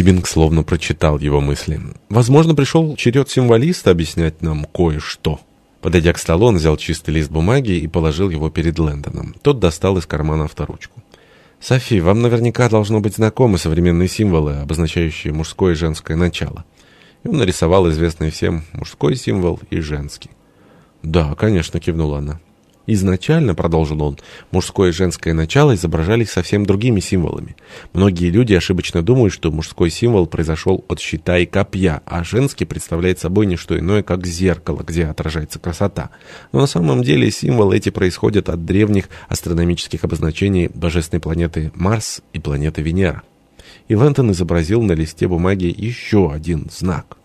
Тибинг словно прочитал его мысли. «Возможно, пришел черед символиста объяснять нам кое-что». Подойдя к столу, он взял чистый лист бумаги и положил его перед Лэндоном. Тот достал из кармана авторучку. «Софи, вам наверняка должно быть знакомы современные символы, обозначающие мужское и женское начало». И он нарисовал известный всем мужской символ и женский. «Да, конечно», — кивнула она. Изначально, продолжил он, мужское и женское начало изображались совсем другими символами. Многие люди ошибочно думают, что мужской символ произошел от щита и копья, а женский представляет собой не что иное, как зеркало, где отражается красота. Но на самом деле символы эти происходят от древних астрономических обозначений божественной планеты Марс и планеты Венера. И Лэнтон изобразил на листе бумаги еще один знак.